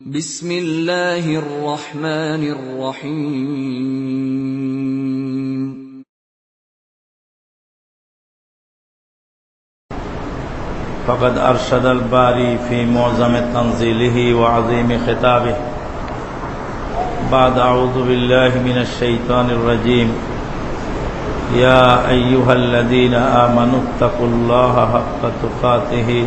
بسم الله الرحمن الرحيم. فقد أرشد الباري في معظم تنزيله وعظيم خطابه. بعد أعوذ بالله من الشيطان الرجيم. يا أيها الذين آمنوا اتقوا الله حق تقاته.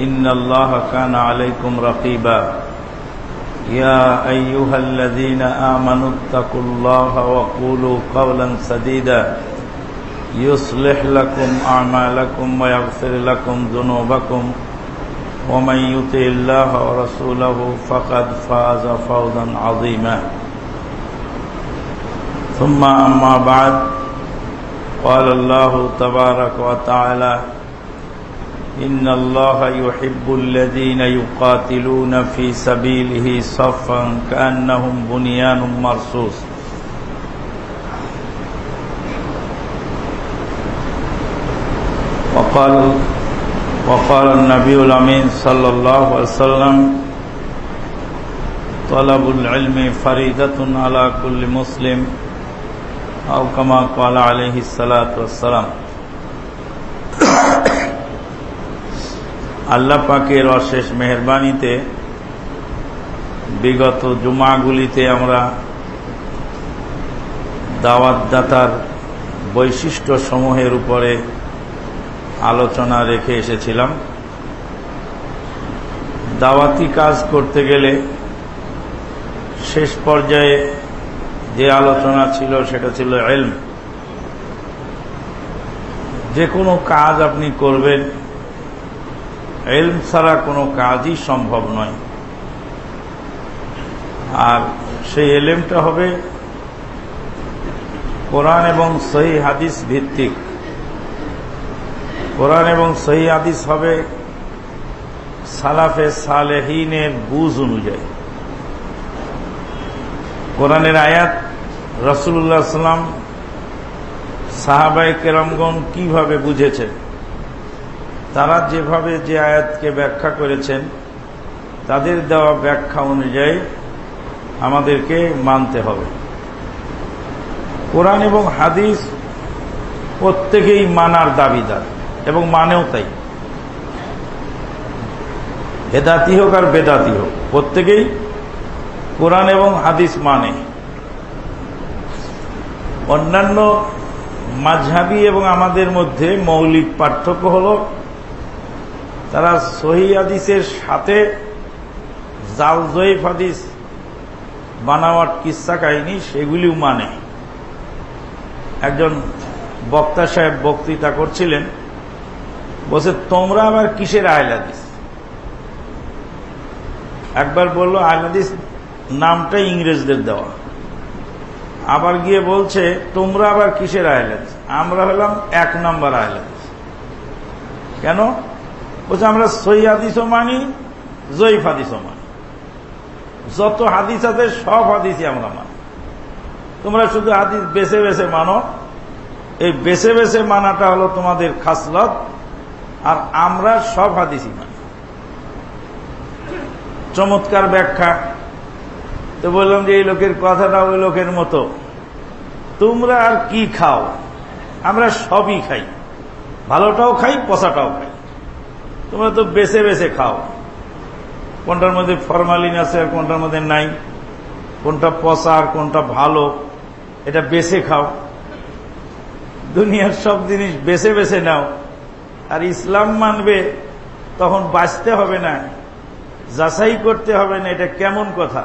إن الله كان عليكم رقيبا يا أيها الذين آمنوا اتقوا الله وقولوا قولا سديدا يصلح لكم أعمالكم ويغفر لكم ذنوبكم ومن يطع الله ورسوله فقد فاز فوزا عظيما ثم أما بعد. قال الله تبارك وتعالى إن الله يحب الذين يقاتلون في سبيله صفا كأنهم بنيان مرصوص. وقال وقال النبي الأمين صلى الله عليه وسلم، طلب العلم فريدة على كل مسلم، أو كما قال عليه الصلاة والسلام. আল্লাহ পাকের অশেষ মেহরবানিতে বিগত জুমাগুলিতে আমরা দাওয়াতদাতার বৈশিষ্ট্য সমূহের উপরে আলোচনা রেখে এসেছিলাম। দাওয়াতি কাজ করতে গেলে শেষ পর্যায়ে যে আলোচনা ছিল সেটা ছিল এলম। যে কোনো কাজ আপনি করবেন এলম ছাড়া কোনো কাজই সম্ভব নয়। আর সেই এলেমটা হবে কোরআন এবং সহি হাদিস ভিত্তিক। কোরআন এবং সহি হাদিস হবে সালাফে সালেহিনের বুঝ অনুযায়ী। কোরআনের আয়াত রসুল্লাহ সাল্লাম সাহাবাই কেরামগণ কীভাবে বুঝেছেন? তারা যেভাবে যে আয়াতকে ব্যাখ্যা করেছেন, তাদের দেওয়া ব্যাখ্যা অনুযায়ী আমাদেরকে মানতে হবে। কোরআন এবং হাদিস প্রত্যেকেই মানার দাবিদার, এবং মানেও তাই। হেদাতি হোক আর বেদাতি হোক, প্রত্যেকেই কোরআন এবং হাদিস মানে। অন্যান্য মাঝহাবি এবং আমাদের মধ্যে মৌলিক পার্থক্য হল তারা সহি হাদিসের সাথে জাল জয়ীফ হাদিস বানাওয়ার কিসা কাহিনী সেগুলিও মানে। একজন বক্তা সাহেব বক্তৃতা করছিলেন, বলছে, তোমরা আবার কিসের আহলাদিস একবার বলল আহলাদিস নামটা ইংরেজদের দেওয়া। আবার গিয়ে বলছে, তোমরা আবার কিসের আহলাদিস আমরা হলাম এক নম্বর আহলাদিস কেন? বলছে, আমরা সই মানি, জয়ীফ হাদিসও মানি। যত হাদিস আছে, সব হাদিসই আমরা মানি। তোমরা শুধু হাদিস বেছে বেছে মানো। এই বেছে বেছে মানাটা হলো তোমাদের খাসলত, আর আমরা সব হাদিসই মানি। চমৎকার ব্যাখ্যা। তো বললাম যে, এই লোকের কথাটা ওই লোকের মতো। তোমরা আর কি খাও? আমরা সবই খাই। ভালোটাও খাই, পচাটাও খাই। তোমরা তো বেছে বেছে খাও। কোনটার মধ্যে ফরমালিন আছে আর কোনটার মধ্যে নাই? কোনটা পচা আর কোনটা ভালো? এটা বেছে খাও। দুনিয়ার সব জিনিস বেছে বেছে নাও। আর ইসলাম মানবে, তখন বাঁচতে হবে না। যাচাই করতে হবে না, এটা কেমন কথা?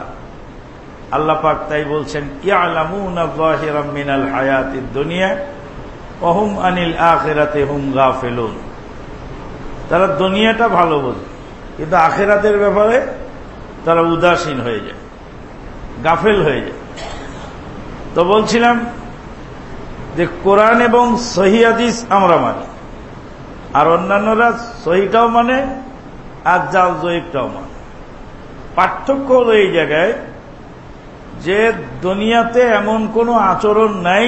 আল্লাহ পাক তাই বলছেন মিনাল হায়াতির দুনিয়া অহুম আনিল আখেরাতে হুম গা ফেলুন তারা দুনিয়াটা ভালো বোঝে কিন্তু আখেরাতের ব্যাপারে তারা উদাসীন হয়ে যায়, গাফেল হয়ে যায়। তো বলছিলাম যে কোরআন এবং সহিদিস আমরা মানি, আর অন্যান্যরা সহিটাও মানে আর জাল জয়ীবটাও মানে। পার্থক্য হলো এই জায়গায় যে দুনিয়াতে এমন কোনো আচরণ নাই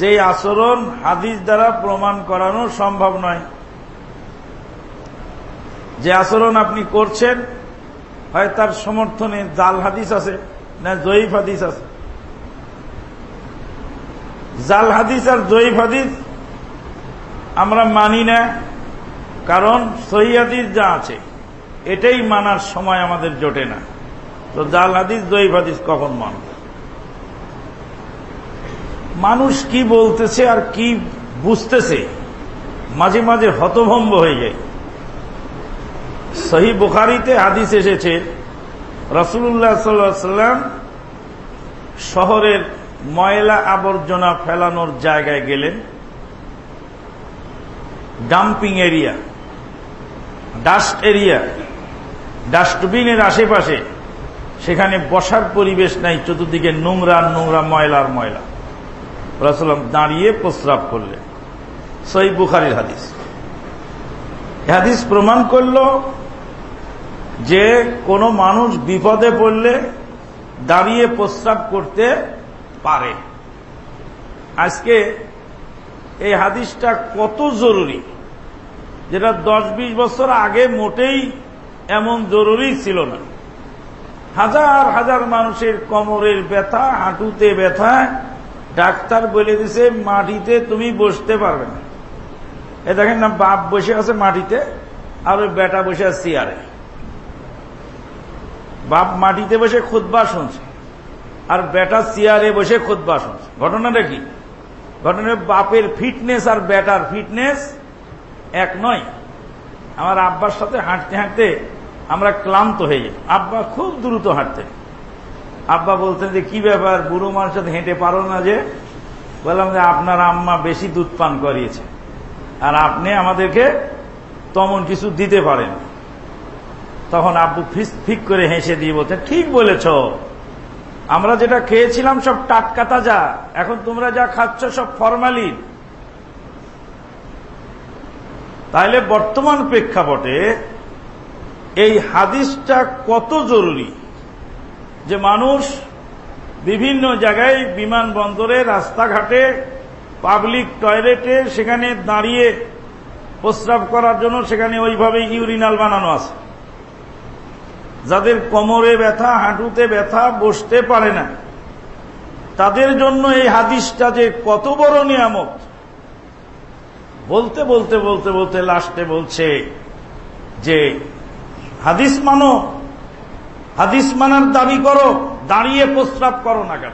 যে আচরণ হাদিস দ্বারা প্রমাণ করানো সম্ভব নয়। যে আচরণ আপনি করছেন, হয় তার সমর্থনে জাল হাদিস আছে, না জয়ীফ হাদিস আছে? জাল হাদিস আর জয়ীফ হাদিস আমরা মানি না, কারণ সহি হাদিস যা আছে, এটাই মানার সময় আমাদের জোটে না। তো জাল হাদিস, জয়ীফ হাদিস কখন মানব? মানুষ কি বলতেছে আর কি বুঝতেছে, মাঝে মাঝে হতভম্ব হয়ে যায়। সহি বুখারিতে হাদিস এসেছে রসুল্লাহ সাল্লাম শহরের ময়লা আবর্জনা ফেলানোর জায়গায় গেলেন। ডাম্পিং এরিয়া, ডাস্ট এরিয়া, ডাস্টবিনের আশেপাশে, সেখানে বসার পরিবেশ নাই, চতুর্দিকে নোংরা নোংরা ময়লার ময়লা। রসলাম দাঁড়িয়ে প্রস্রাব করলেন। সই বুখারির হাদিস। হাদিস প্রমাণ করল যে কোনো মানুষ বিপদে পড়লে দাঁড়িয়ে প্রস্রাব করতে পারে। আজকে এই হাদিসটা কত জরুরি, যেটা দশ বিশ বছর আগে মোটেই এমন জরুরি ছিল না। হাজার হাজার মানুষের কোমরের ব্যথা, হাঁটুতে ব্যথা, ডাক্তার বলে দিছে, মাটিতে তুমি বসতে পারবে না। এ দেখেন না, বাপ বসে আছে মাটিতে, আর ওই বেটা বসে আছে চেয়ারে। বাপ মাটিতে বসে খুদবা শুনছে, আর বেটা চেয়ারে বসে খুদবা শুনছে। ঘটনাটা কি? ঘটনা বাপের ফিটনেস আর বেটার ফিটনেস এক নয়। আমার আব্বার সাথে হাঁটতে হাঁটতে আমরা ক্লান্ত হয়ে যাই আব্বা খুব দ্রুত হাঁটতেন। আব্বা বলতেন যে, কি ব্যাপার, বুড়ো মানুষের সাথে হেঁটে পারো না যে? বললাম যে, আপনার আম্মা বেশি দুধ পান করিয়েছে, আর আপনি আমাদেরকে তেমন কিছু দিতে পারেন তখন আব্বু ফিক করে হেসে দিয়ে বলতেন ঠিক বলেছ। আমরা যেটা খেয়েছিলাম সব টাটকা তাজা। এখন তোমরা যা খাচ্ছ সব ফরমালিন। তাহলে বর্তমান প্রেক্ষাপটে এই হাদিসটা কত জরুরি যে মানুষ বিভিন্ন জায়গায় বিমানবন্দরে, রাস্তাঘাটে, পাবলিক টয়লেটে, সেখানে দাঁড়িয়ে প্রস্রাব করার জন্য সেখানে ওইভাবে ইউরিনাল বানানো আছে। যাদের কোমরে ব্যথা, হাঁটুতে ব্যথা, বসতে পারে না। তাদের জন্য এই হাদিসটা যে কত বড় নিয়ামত। বলতে বলতে বলতে বলতে লাস্টে বলছে যে হাদিস মানো, হাদিস মানার দাবি করো, দাঁড়িয়ে প্রস্রাব করো না কেন?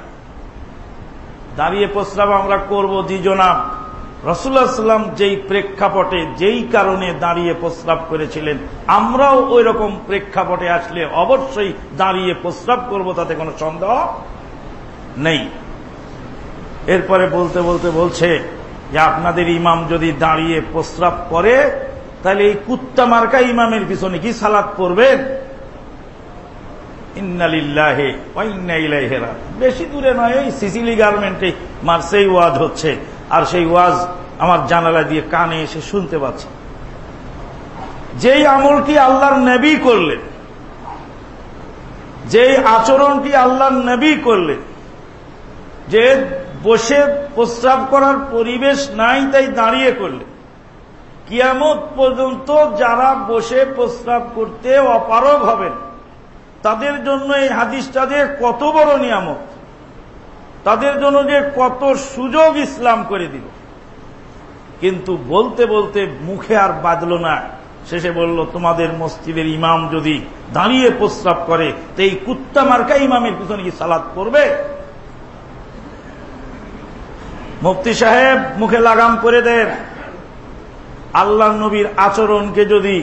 দাঁড়িয়ে প্রস্রাব আমরা করব দ্বিজনাম রসুল্লাহ সাল্লাম যেই প্রেক্ষাপটে, যেই কারণে দাঁড়িয়ে প্রস্রাব করেছিলেন, আমরাও ওই রকম প্রেক্ষাপটে আসলে অবশ্যই দাঁড়িয়ে প্রস্রাব করব, তাতে কোনো সন্দেহ নেই। এরপরে বলতে বলতে বলছে যে আপনাদের ইমাম যদি দাঁড়িয়ে প্রস্রাব করে, তাহলে এই কুত্তা মার্কা ইমামের পিছনে কি সালাদ পড়বেন? ইন্নালিল্লাহে বেশি দূরে নয়, এই সিসিলি গার্মেন্টে মার্সেই ওয়াজ হচ্ছে। আর সেই ওয়াজ আমার জানালা দিয়ে কানে এসে শুনতে পাচ্ছি। যেই আমলটি আল্লাহর নবী করলেন, যেই আচরণটি আল্লাহর নবী করলেন, যে বসে প্রস্রাব করার পরিবেশ নাই তাই দাঁড়িয়ে করলেন। কিয়ামত পর্যন্ত যারা বসে প্রস্রাব করতে অপারগ হবেন, তাদের জন্য এই হাদিসটা যে কত বড় নিয়ামত। তাদের জন্য যে কত সুযোগ ইসলাম করে দিল। কিন্তু বলতে বলতে মুখে আর বাঁধল না। শেষে বলল, তোমাদের মসজিদের ইমাম যদি দাঁড়িয়ে প্রস্রাব করে, তো এই কুত্তা মার্কা ইমামের পিছনে কি সালাদ করবে মুফতি সাহেব মুখে লাগাম করে দেন আল্লাহ নবীর আচরণকে যদি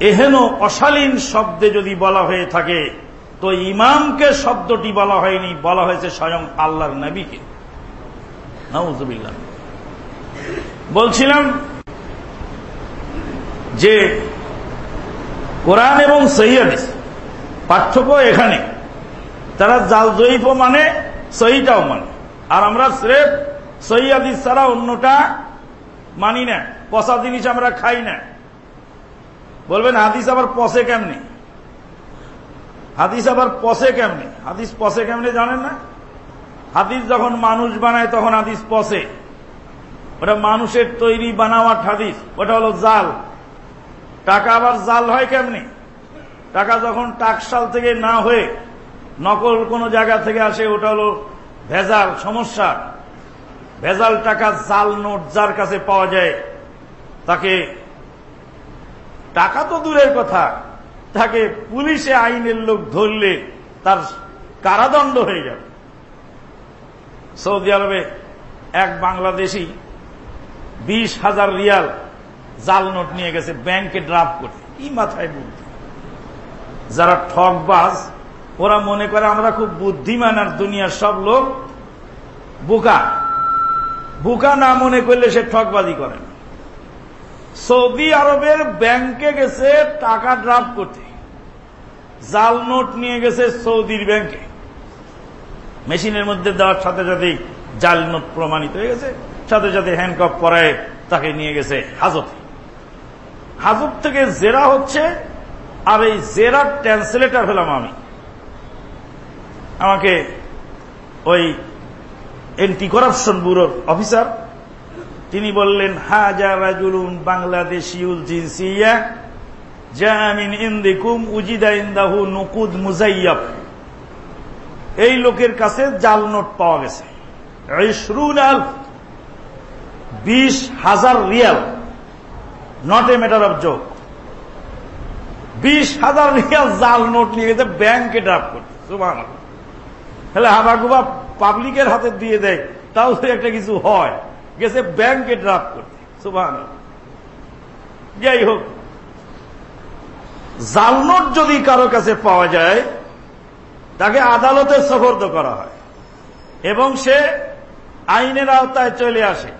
এহেন অশালীন শব্দে যদি বলা হয়ে থাকে তো ইমামকে শব্দটি বলা হয়নি, বলা হয়েছে স্বয়ং আল্লাহর নবীকে। বলছিলাম যে কোরআন এবং সহিদিস পার্থক্য এখানে। তারা জাল জয়ীফ মানে সহিটাও মানে। আর আমরা স্রেফ সহিদি ছাড়া অন্যটা মানি না, পচা জিনিস আমরা খাই না। বলবেন হাদিস আবার পচে কেমনে? হাদিস আবার পচে কেমনে? হাদিস পচে কেমনে জানেন না? হাদিস যখন মানুষ বানায় তখন হাদিস পচে ওটা মানুষের তৈরি বানাওয়াট হাদিস। ওটা হলো জাল। টাকা আবার জাল হয় কেমনে? টাকা যখন টাকশাল থেকে না হয়ে নকল কোন জায়গা থেকে আসে, ওটা হলো ভেজাল, সমস্যা। ভেজাল টাকা জাল নোট যার কাছে পাওয়া যায়, তাকে টাকা তো দূরের কথা। তাকে পুলিশে আইনের লোক ধরলে তার কারাদণ্ড হয়ে যাবে। সৌদি আরবে এক বাংলাদেশি বিশ হাজার রিয়াল জাল নোট নিয়ে গেছে, ব্যাংকে ড্রাফট করতে। কি মাথায় বুদ্ধি? যারা ঠকবাজ ওরা মনে করে আমরা খুব বুদ্ধিমান আর দুনিয়ার সব লোক। বোকা। বোকা না মনে করলে সে ঠকবাজি করে না। সৌদি আরবের ব্যাংকে গেছে টাকা ড্রাফট করতে। জাল নোট নিয়ে গেছে সৌদির ব্যাংকে। মেশিনের মধ্যে দেওয়ার সাথে সাথেই জাল নোট প্রমাণিত হয়ে গেছে। সাথে সাথে হ্যান্ডকপ করায় তাকে নিয়ে গেছে হাজতে। হাজত থেকে জেরা হচ্ছে, আর এই জেরার ট্রান্সলেটার হলাম আমি। আমাকে ওই এন্টি করাপশন ব্যুরোর অফিসার তিনি বললেন, হাজা রাজুলুন বাংলাদেশিউল জিনসিয়া জামিন ইন্দিকুম উজিদা ইন্দাহু নকুদ মুজাইয়াব। এই লোকের কাছে জাল নোট পাওয়া গেছে। বিশ হাজার Real. Not a matter of joke বিশ হাজার রিয়াল জাল নোট নিয়ে গেছে, ব্যাংকে সুবাহ তাহলে হাবাগুবা পাবলিকের হাতে দিয়ে দেয় তাও একটা কিছু হয়। গেছে ব্যাংকে ড্রাফট করতে। সুবাহ যাই হোক জাল নোট যদি কারও কাছে পাওয়া যায়, তাকে আদালতে সফর্দ করা হয় এবং সে আইনের আওতায় চলে আসে।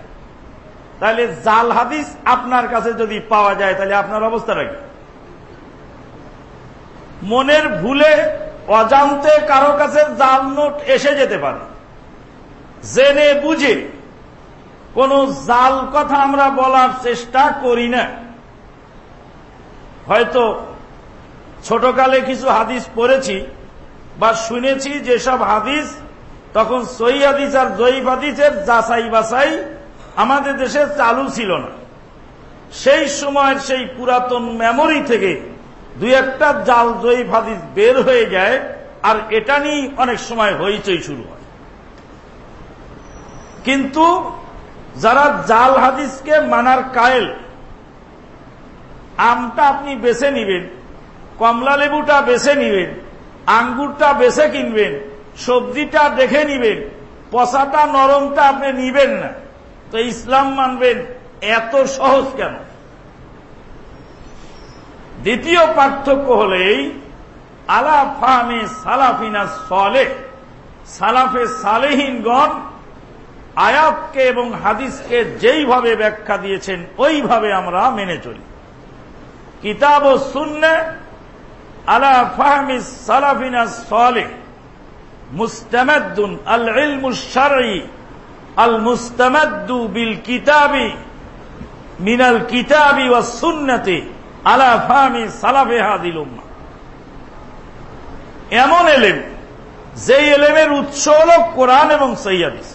তাহলে জাল হাদিস আপনার কাছে যদি পাওয়া যায়, তাহলে আপনার অবস্থাটা কি? মনের ভুলে, অজান্তে কারও কাছে জাল নোট এসে যেতে পারে। জেনে বুঝে কোন জাল কথা আমরা বলার চেষ্টা করি না। হয়তো ছোটকালে কিছু হাদিস পড়েছি বা শুনেছি, যেসব হাদিস তখন সই হাদিস আর জয়ীফ হাদিসের যাচাই বাছাই আমাদের দেশে চালু ছিল না। সেই সময়ের সেই পুরাতন মেমোরি থেকে দুই একটা জাল জয়ীফ হাদিস বের হয়ে যায় আর এটা নিয়ে অনেক সময় হইচই শুরু হয়। কিন্তু যারা জাল হাদিসকে মানার কায়েল, আমটা আপনি বেছে নিবেন, কমলা লেবুটা বেছে নিবেন, আঙ্গুরটা বেছে কিনবেন, সবজিটা দেখে নিবেন, পচাটা, নরমটা আপনি নিবেন না। তো ইসলাম মানবেন এত সহজ কেন? দ্বিতীয় পার্থক্য হলেই আলা ফাহমে সালাফিনা সলে সালাফে সালেহীনগণ আয়াতকে এবং হাদিসকে যেইভাবে ব্যাখ্যা দিয়েছেন, ওইভাবে আমরা মেনে চলি। কিতাব ও শূন্যে আলা ফাহমি সালাফিনা সলে মুস্তামাদ্দুন আল ইলমুশারঈ আল মুস্তামাদ্দু বিল কিতাবি, মিনাল কিতাবি ওয়া সুন্নতি আলা ফাহমি সালাফে হাদিল এমন এলেম যে এলেমের উৎস হল কোরআন এবং সৈয়াদিস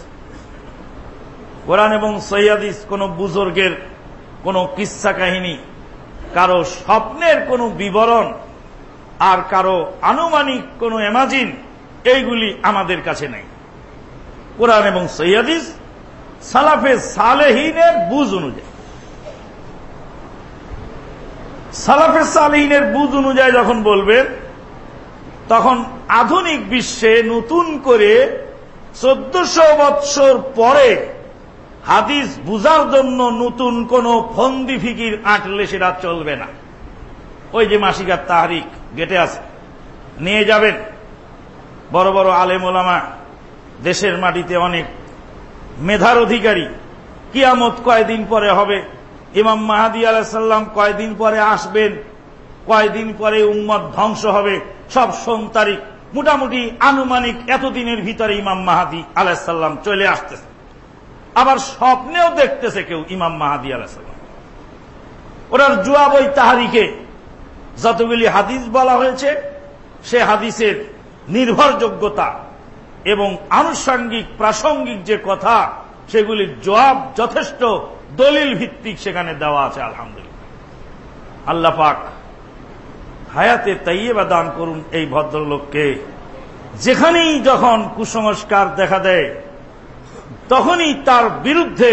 কোরআন এবং সৈয়াদিস কোন বুজুর্গের কোন কিসা কাহিনী, কারও স্বপ্নের কোন বিবরণ আর কারও আনুমানিক কোন এমাজিন এইগুলি আমাদের কাছে নেই। কোরআন এবং সৈয়াদিস সালাফে সালেহীনের বুঝ অনুযায়ী। সালাফে সালেহীনের বুঝ অনুযায়ী যখন বলবেন তখন আধুনিক বিশ্বে নতুন করে চোদ্দশো বৎসর পরে হাদিস বুঝার জন্য নতুন কোন ফন্দি ফিকির আঁটলে সেটা চলবে না। ওই যে মাসিকার তাহারিক, গেটে আছে। নিয়ে যাবেন। বড় বড় আলেম ওলামা, দেশের মাটিতে অনেক মেধার অধিকারী। কিয়ামত কয়দিন পরে হবে? ইমাম মাহাদি আলাহাল্লাম কয়দিন পরে আসবেন? কয়দিন পরে উম্মত ধ্বংস হবে? সব সোম তারিখ। মোটামুটি আনুমানিক এতদিনের ভিতরে ইমাম মাহাদি আলাহিসাল্লাম চলে আসতেছে। আবার স্বপ্নেও দেখতেছে কেউ ইমাম মাহাদি আলাহিসাল্লাম ওনার জুয়া বই তাহারিকে যতগুলি হাদিস বলা হয়েছে, সে হাদিসের নির্ভরযোগ্যতা এবং আনুষঙ্গিক, প্রাসঙ্গিক যে কথা, সেগুলির জবাব যথেষ্ট দলিল ভিত্তিক সেখানে দেওয়া আছে, আলহামদুলিল্লাহ। আল্লাহ পাক হায়াতে তাইয়েবা দান করুন এই ভদ্রলোককে। যেখানেই যখন কুসংস্কার দেখা দেয় তখনই তার বিরুদ্ধে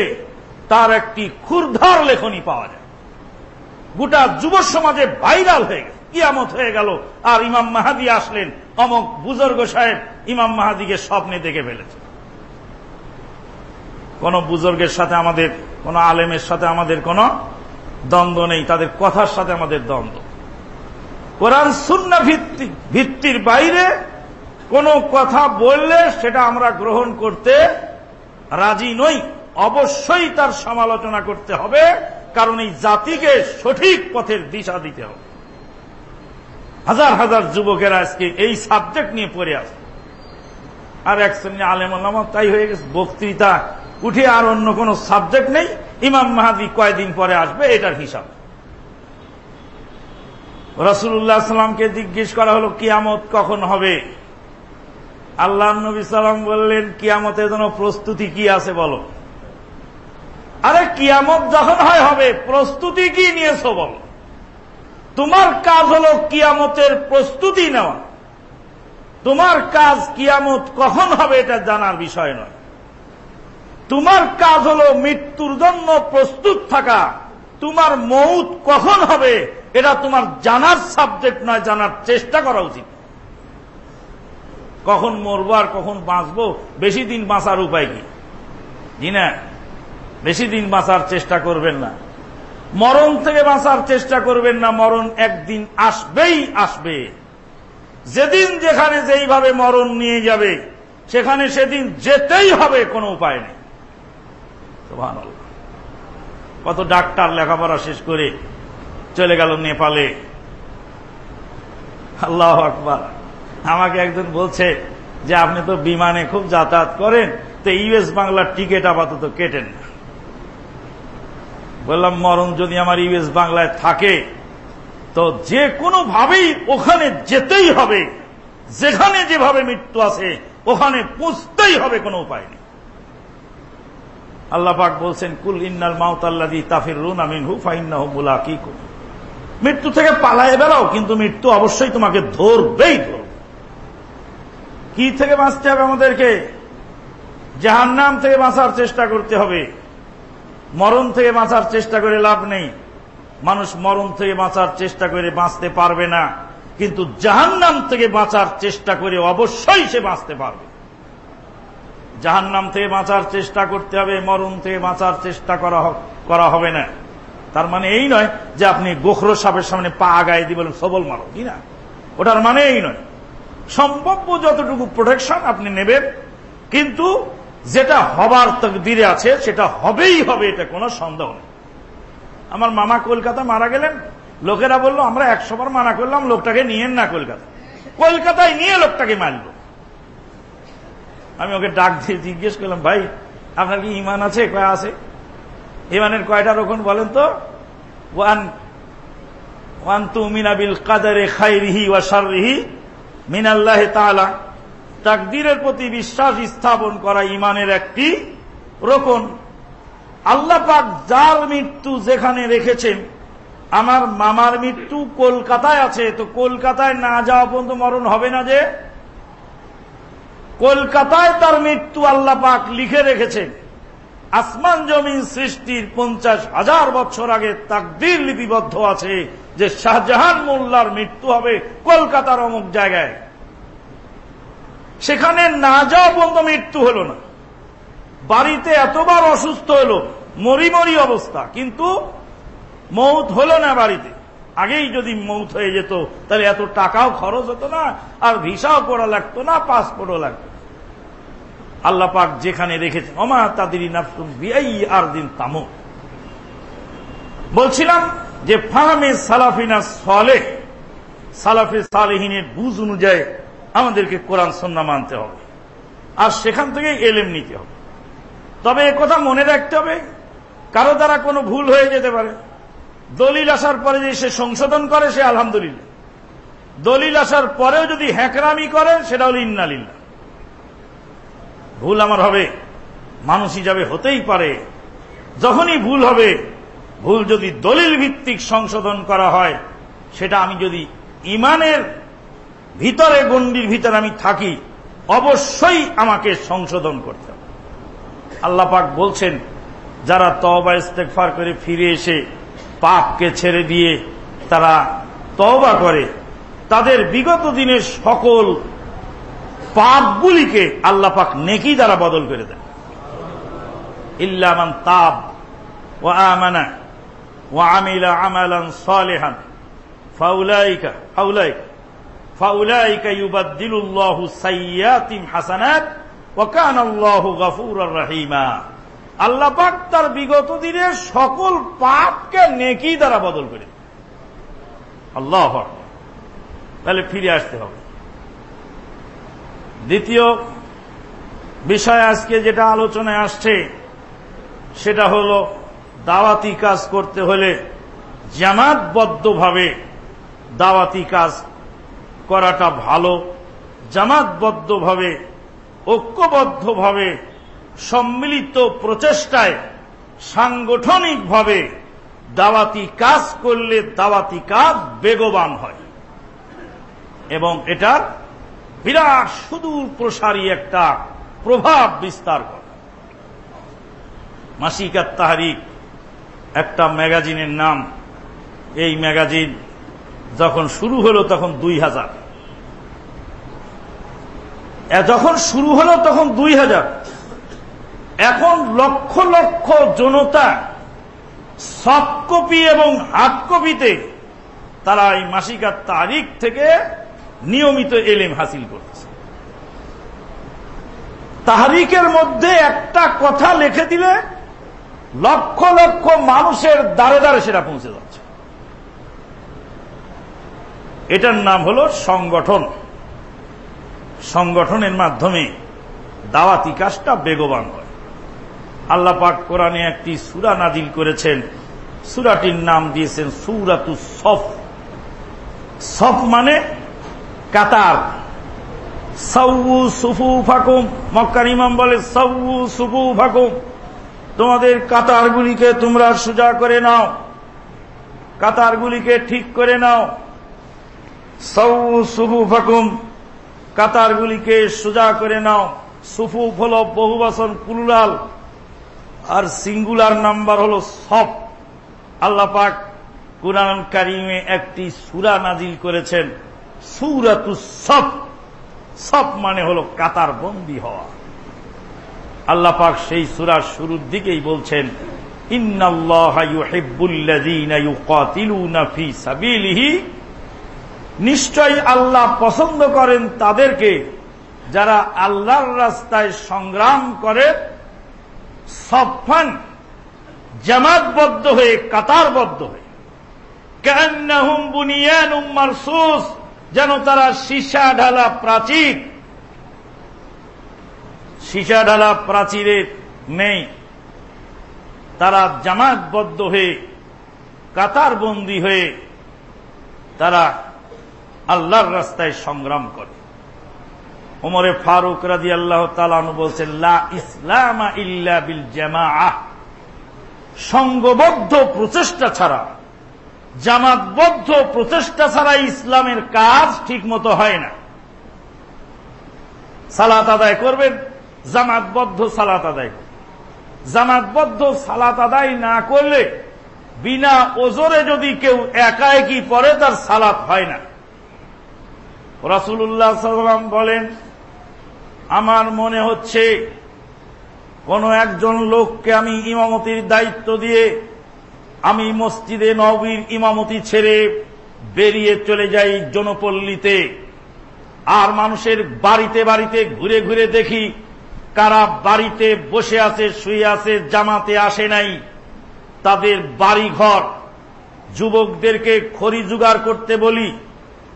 তার একটি ক্ষুরধার লেখনী পাওয়া যায়। গোটা যুব সমাজে ভাইরাল হয়ে গেল কিয়ামত হয়ে গেল আর ইমাম মাহাদি আসলেন। অমক বুজুর্গ সাহেব ইমাম মাহাদিকে স্বপ্নে দেখে ফেলেছে। কোন বুজুর্গের সাথে আমাদের, কোন আলেমের সাথে আমাদের কোন দ্বন্দ্ব নেই। তাদের কথার সাথে আমাদের দ্বন্দ্ব। কোরআন শূন্য ভিত্তি ভিত্তির বাইরে কোন কথা বললে সেটা আমরা গ্রহণ করতে রাজি নই, অবশ্যই তার সমালোচনা করতে হবে, কারণ এই জাতিকে সঠিক পথের দিশা দিতে হবে। হাজার হাজার যুবকেরা আজকে এই সাবজেক্ট নিয়ে পড়ে আছে। আর এক শ্রেণি আলেম তাই হয়ে গেছে, বক্তৃতা উঠে আর অন্য কোন সাবজেক্ট নেই, ইমাম মাহাদি কয়দিন পরে আসবে, এটার হিসাব। রসুল্লাহ সাল্লামকে জিজ্ঞেস করা হলো, কিয়ামত কখন হবে? আল্লাহ নবী সাল্লাম বললেন কিয়ামতের জন্য প্রস্তুতি কি আছে বলো? আরে কিয়ামত যখন হয় হবে, প্রস্তুতি কি নিয়েছ বলো? তোমার কাজ হলো কিয়ামতের প্রস্তুতি নেওয়া। তোমার কাজ কিয়ামত কখন হবে এটা জানার বিষয় নয়। তোমার কাজ হল মৃত্যুর জন্য প্রস্তুত থাকা। তোমার মৌত কখন হবে, এটা তোমার জানার সাবজেক্ট নয়, জানার চেষ্টা করা উচিত। কখন মরবো আর কখন বাঁচবো, বেশি দিন বাঁচার উপায় কি? না? বেশি দিন বাঁচার চেষ্টা করবেন না। মরণ থেকে বাঁচার চেষ্টা করবেন না, মরণ একদিন আসবেই আসবে। যেদিন যেখানে যেইভাবে মরণ নিয়ে যাবে, সেখানে সেদিন যেতেই হবে, কোনো উপায় নেই। কত ডাক্তার লেখাপড়া শেষ করে চলে গেল নেপালে। আল্লাহ আকবার। আমাকে একজন বলছে যে, আপনি তো বিমানে খুব যাতায়াত করেন, তো ইউএস বাংলার টিকিট আপাতত কেটেন না। বললাম, মরণ যদি আমার ইউএস বাংলায় থাকে, তো যে কোনো ভাবেই ওখানে যেতেই হবে। যেখানে যেভাবে মৃত্যু আছে, ওখানে পুষতেই হবে, কোনো উপায় নেই। আল্লাহ পাক বলছেন, কুল ইন্নাল মাউতাল্লাদি তাফির রুন আমিন হু ফাইন্নাহু মুলাকিকু মৃত্যু থেকে পালায় বেড়াও, কিন্তু মৃত্যু অবশ্যই তোমাকে ধরবেই ধরবে। কি থেকে বাঁচতে হবে আমাদেরকে? জাহান্নাম থেকে বাঁচার চেষ্টা করতে হবে। মরণ থেকে বাঁচার চেষ্টা করে লাভ নেই। মানুষ মরণ থেকে বাঁচার চেষ্টা করে বাঁচতে পারবে না। কিন্তু জাহান্নাম থেকে বাঁচার চেষ্টা করে অবশ্যই সে বাঁচতে পারবে। জাহান্নাম থেকে বাঁচার চেষ্টা করতে হবে, মরণ থেকে বাঁচার চেষ্টা করা হবে না। তার মানে এই নয় যে আপনি গোখরো সাপের সামনে পা আগায় দিয়ে বলেন, সবল মারো। কি না? ওটার মানে এই নয়। সম্ভাব্য যতটুকু প্রোটেকশন আপনি নেবেন, কিন্তু যেটা হবার দিরে আছে, সেটা হবেই হবে, এটা কোনো সন্দেহ নেই। আমার মামা কলকাতা মারা গেলেন, লোকেরা বলল, আমরা একশো বার মানা করলাম, লোকটাকে নিয়েন না কলকাতা কলকাতায় নিয়ে লোকটাকে মারল। আমি ওকে ডাক দিয়ে জিজ্ঞেস করলাম, ভাই, আপনার কি ইমান আছে? কয়া আছে? ইমানের কয়টা রকম বলেন তো? ওয়ান ওয়ান তু মিনাবিল কাদারে খাইরিহি ওয়া সারিহি মিনাল্লাহ তালা তাকদিরের প্রতি বিশ্বাস স্থাপন করা ইমানের একটি রোকন আল্লাহ পাক যার মৃত্যু যেখানে রেখেছেন, আমার মামার মৃত্যু কলকাতায় আছে, তো কলকাতায় না যাওয়া পর্যন্ত মরণ হবে না যে? কলকাতায় তার মৃত্যু আল্লাহ পাক লিখে রেখেছেন। আসমান জমিন সৃষ্টির পঞ্চাশ হাজার বছর আগে তাকদির লিপিবদ্ধ আছে। যে শাহজাহান মোল্লার মৃত্যু হবে কলকাতার অমুক জায়গায়। সেখানে না যাওয়া পর্যন্ত মৃত্যু হল না। বাড়িতে এতবার অসুস্থ হলো, মরি মরি অবস্থা, কিন্তু মৌত হলো না বাড়িতে। আগেই যদি মৌত হয়ে যেত, তাহলে এত টাকাও খরচ হতো না, আর ভিসাও করা লাগতো না, পাসপোর্টও লাগতো আল্লাহ পাক যেখানে রেখেছেন অমা তাদের আর দিন বলছিলাম যে ফাহামে সালাফিনা সলে সালাফে সালেহিনের বুঝ অনুযায়ী আমাদেরকে কোরআন সন্না মানতে হবে। আর সেখান থেকে এলেম নিতে হবে। তবে কথা মনে রাখতে হবে, কারও দ্বারা কোনো ভুল হয়ে যেতে পারে। দলিল আসার পরে যে সে সংশোধন করে, সে আলহামদুলিল্লাহ। দলিল আসার পরেও যদি হ্যাকরামি করে, সেটা হল ইন্নালিল্লা ভুল আমার হবে, মানুষ হিসাবে হতেই পারে। যখনই ভুল হবে ভুল যদি দলিল ভিত্তিক সংশোধন করা হয়, সেটা আমি যদি ইমানের ভিতরে, গণ্ডির ভিতরে আমি থাকি, অবশ্যই আমাকে সংশোধন করতে হবে। আল্লাহ পাক বলছেন, যারা তবা ইস্তেকফার করে ফিরে এসে পাপকে ছেড়ে দিয়ে তারা তওবা করে, তাদের বিগত দিনের সকল পাপগুলিকে আল্লাহ পাক নেকি দ্বারা বদল করে দেন। ইল্লামান তাব ও আমানা। আমিলা আমালান সালেহান ফাউলাইকা ফাউলাইকা ফাউলাইকা ইউবাদ্দিলুল্লাহু সাইয়াতিম হাসানাত ওয়া কানা আল্লাহু গফুরার রহিমা আল্লাহ পাক তার বিগত দিনের সকল পাপকে নেকি দ্বারা বদল করে। আল্লাহ তাহলে ফিরে আসতে হবে। দ্বিতীয় বিষয় আজকে যেটা আলোচনায় আসছে, সেটা হল দাওয়াতি কাজ করতে হলে জামাতবদ্ধভাবে দাওয়াতি কাজ করাটা ভালো। জামাতবদ্ধভাবে, ঐক্যবদ্ধভাবে, সম্মিলিত প্রচেষ্টায়, সাংগঠনিকভাবে দাওয়াতি কাজ করলে দাওয়াতি কাজ বেগবান হয়। এবং এটা বিরাট সুদূর প্রসারী একটা প্রভাব বিস্তার করে। মাসিকাত তাহারিক একটা ম্যাগাজিনের নাম। এই ম্যাগাজিন যখন শুরু হলো তখন দুই হাজার। যখন শুরু হলো তখন দুই হাজার। এখন লক্ষ লক্ষ জনতা সফট কপি এবং হার্ড কপিতে তারা এই মাসিকার তারিখ থেকে নিয়মিত এলেম হাসিল করছে তাহারিকের মধ্যে একটা কথা লিখে দিলে লক্ষ লক্ষ মানুষের দ্বারে দ্বারে সেটা পৌঁছে যাচ্ছে। এটার নাম হল সংগঠন। সংগঠনের মাধ্যমে দাওয়াতি কাজটা বেগবান হয়। আল্লাহ পাক কোরআনে একটি সুরা নাজিল করেছেন। সুরাটির নাম দিয়েছেন সুরাতু সফ। সফ মানে কাতার। সউ সুফু ফাকুম মক্কার ইমাম বলে সউ সুফু ফাকুম তোমাদের কাতারগুলিকে তোমরা সোজা করে নাও। কাতারগুলিকে ঠিক করে নাও। সউ সুফু ফাকুম কাতারগুলিকে সোজা করে নাও। সুফু হল বহুবাসন কুলুলাল, আর সিঙ্গুলার নাম্বার হল সব। আল্লাহ পাক কুরআন কারিমে একটি সুরা নাজিল করেছেন সুরাতু সব। সব মানে হল কাতার বন্দী হওয়া। আল্লাহ পাক সেই সুরার শুরুর দিকেই বলছেন নিশ্চয় আল্লাহ পছন্দ করেন তাদেরকে যারা আল্লাহর রাস্তায় সংগ্রাম করে সফান জামাতবদ্ধ হয়ে, কাতারবদ্ধ হয়ে। কেন্নাহুম বুনিয়ান মারসুস, যেন তারা সীসা ঢালা প্রাচীর সীসা ঢালা প্রাচীরের নেই তারা জামাতবদ্ধ হয়ে, কাতারবন্দি হয়ে তারা আল্লাহর রাস্তায় সংগ্রাম করে। ওমরে ফারুক রাজি আল্লাহ তালানু বলছেন, লা ইসলাম ইল্লা বিল জামা আহ সংঘবদ্ধ প্রচেষ্টা ছাড়া জামাতবদ্ধ প্রচেষ্টা ছাড়া ইসলামের কাজ ঠিক মতো হয় না। সালাত আদায় করবেন জামাতবদ্ধ সালাত আদায় করবেন জামাতবদ্ধ সালাত আদায় না করলে বিনা ওজোরে যদি কেউ একা একই পরে তার সালাত হয় না। রাসুল্লাহ সাল্লাম বলেন, আমার মনে হচ্ছে কোন একজন লোককে আমি ইমামতির দায়িত্ব দিয়ে আমি মসজিদে নবীর ইমামতি ছেড়ে বেরিয়ে চলে যাই জনপল্লীতে। আর মানুষের বাড়িতে বাড়িতে ঘুরে ঘুরে দেখি কারা বাড়িতে বসে আছে, শুয়ে আছে, জামাতে আসে নাই, তাদের বাড়ি ঘর যুবকদেরকে খড়ি জোগাড় করতে বলি,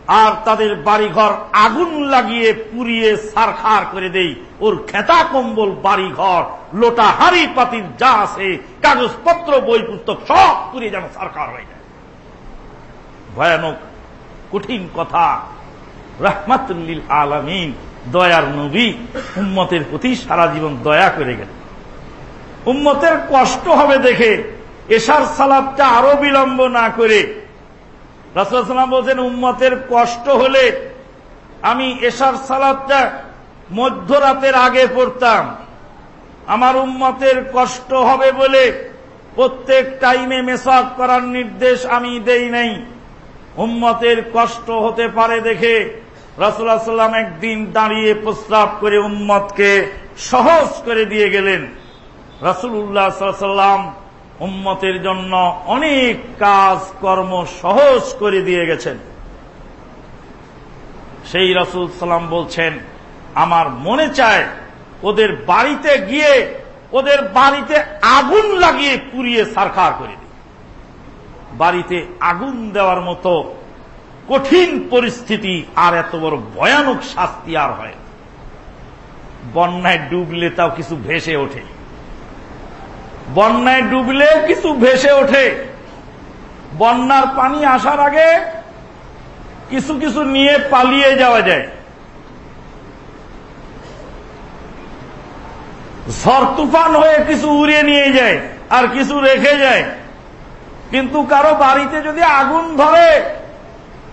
আর তাদের বাড়িঘর আগুন লাগিয়ে পুড়িয়ে সারখার করে দেই। ওর খেতা কম্বল, বাড়িঘর, লোটা হাড়ি পাতির যা আছে, কাগজপত্র, বই পুস্তক, সব পুড়িয়ে যেন সারখার হয়ে যায়। ভয়ানক, কঠিন কথা। রাহমাতুল্লিল আলামিন। দয়ার নবী উম্মতের প্রতি সারা জীবন দয়া করে গেল। উম্মতের কষ্ট হবে দেখে, এশার সালাদটা আরও বিলম্ব না করে। রাসুলাম বলছেন, উম্মতের কষ্ট হলে আমি এশার সালাদটা মধ্যরাতের আগে পড়তাম। আমার উম্মতের কষ্ট হবে বলে প্রত্যেক টাইমে মেসাক করার নির্দেশ আমি দেই নাই। উম্মতের কষ্ট হতে পারে দেখে রাসুল্লাহ সাল্লাম একদিন দাঁড়িয়ে প্রস্তাব করে উম্মতকে সহজ করে দিয়ে গেলেন। রাসুল্লাহ সাল্লাম উম্মতের জন্য অনেক কাজ, কর্ম সহজ করে দিয়ে গেছেন। সেই রাসুল সাল্লাম বলছেন, আমার মনে চায় ওদের বাড়িতে গিয়ে, ওদের বাড়িতে আগুন লাগিয়ে পুড়িয়ে সারকার করে দিই। বাড়িতে আগুন দেওয়ার মতো কঠিন পরিস্থিতি, আর এত বড় ভয়ানক শাস্তি আর হয় বন্যায় ডুবলে তাও কিছু ভেসে ওঠে। বন্যায় ডুবলে কিছু ভেসে ওঠে। বন্যার পানি আসার আগে কিছু কিছু নিয়ে পালিয়ে যাওয়া যায়। ঝড় তুফান হয়ে কিছু উড়িয়ে নিয়ে যায় আর কিছু রেখে যায়। কিন্তু কারও বাড়িতে যদি আগুন ধরে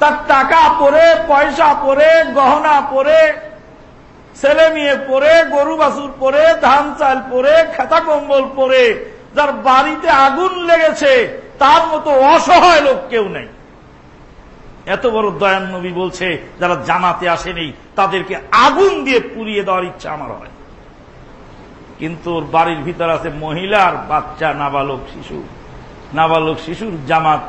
তার টাকা পরে, পয়সা পরে, গহনা পরে, ছেলে মেয়ে পরে, গরু বাছুর পরে, ধান চাল পরে, খেতা কম্বল পরে, যার বাড়িতে আগুন লেগেছে, তার মতো অসহায় লোক কেউ নেই। এত বড় দয়ান নবী বলছে, যারা জানাতে আসেনি, তাদেরকে আগুন দিয়ে পুড়িয়ে দেওয়ার ইচ্ছা আমার হয়। কিন্তু ওর বাড়ির ভিতর আছে মহিলার বাচ্চা, নাবালক শিশু। নাবালক শিশুর জামাত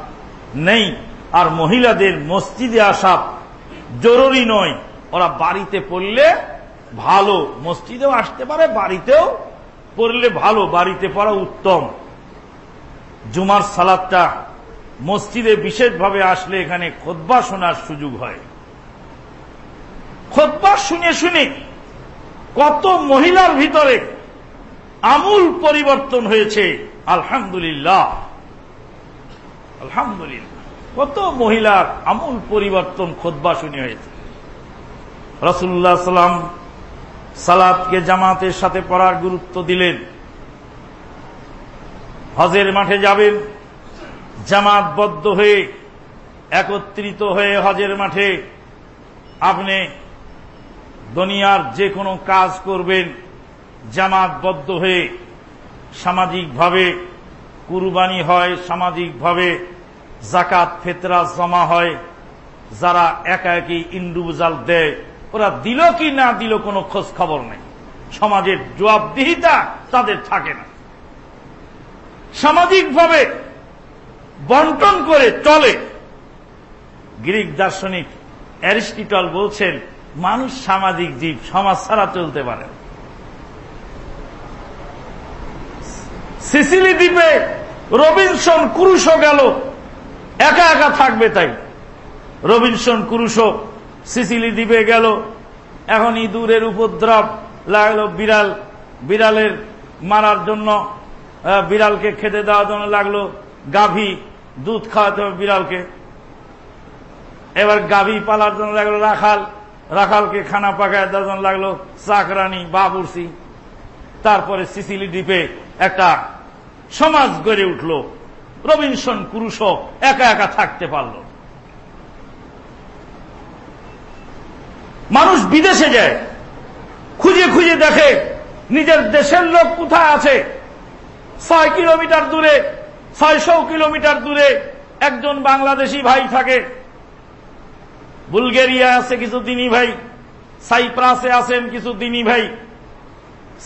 নেই। আর মহিলাদের মসজিদে আসা জরুরি নয়। ওরা বাড়িতে পড়লে ভালো। মসজিদেও আসতে পারে, বাড়িতেও পড়লে ভালো। বাড়িতে পড়া উত্তম। জুমার সালাদটা মসজিদে বিশেষভাবে আসলে এখানে খোদ্া শোনার সুযোগ হয়। খোদ্া শুনে শুনে কত মহিলার ভিতরে আমূল পরিবর্তন হয়েছে। আলহামদুলিল্লাহ। আলহামদুলিল্লাহ। কত মহিলার আমূল পরিবর্তন খোদ্া শুনে হয়েছে। রসুল্লাহ সাল্লাম সালাদকে জামাতের সাথে পড়ার গুরুত্ব দিলেন। হজের মাঠে যাবেন, জামাতবদ্ধ হয়ে, একত্রিত হয়ে হজের মাঠে আপনি দুনিয়ার যে কোনো কাজ করবেন, জামাতবদ্ধ হয়ে সামাজিকভাবে কুরবানি হয়, সামাজিকভাবে জাকাত, ফেতরা জমা হয়, যারা একা একই ইন্ডিভিজুয়াল দেয়, ওরা দিল কি না দিল কোনো খোঁজ খবর নেই। সমাজের জবাবদিহিতা তাদের থাকে না। সামাজিকভাবে বন্টন করে চলে। গ্রিক দার্শনিক অ্যারিস্টিটল বলছেন, মানুষ সামাজিক জীব, সমাজ ছাড়া চলতে পারে সিসিলি দ্বীপে রবিনসন কুরুশও গেল একা একা থাকবে তাই। রবিনসন কুরুশো সিসিলি দ্বীপে গেল। এখন ইঁদুরের উপদ্রব, লাগল বিড়াল। বিড়ালের মারার জন্য বিড়ালকে খেতে দেওয়ার জন্য লাগল গাভী। দুধ খাওয়াতে হবে বিড়ালকে। এবার গাভী পালার জন্য লাগল রাখাল। রাখালকে খানা পাকায় দেওয়ার জন্য লাগল চাকরানি, বাবুরসি। তারপরে সিসিলি দ্বীপে একটা সমাজ গড়ে উঠল। রবিনসন কুরুষ একা একা থাকতে পারল। মানুষ বিদেশে যায়, খুঁজে খুঁজে দেখে নিজের দেশের লোক কোথায় আছে। ছয় কিলোমিটার দূরে, ছয়শো কিলোমিটার দূরে একজন বাংলাদেশি ভাই থাকে। বুলগেরিয়া আছে কিছু দিনী ভাই, সাইপ্রাসে আছেন কিছু দিনী ভাই।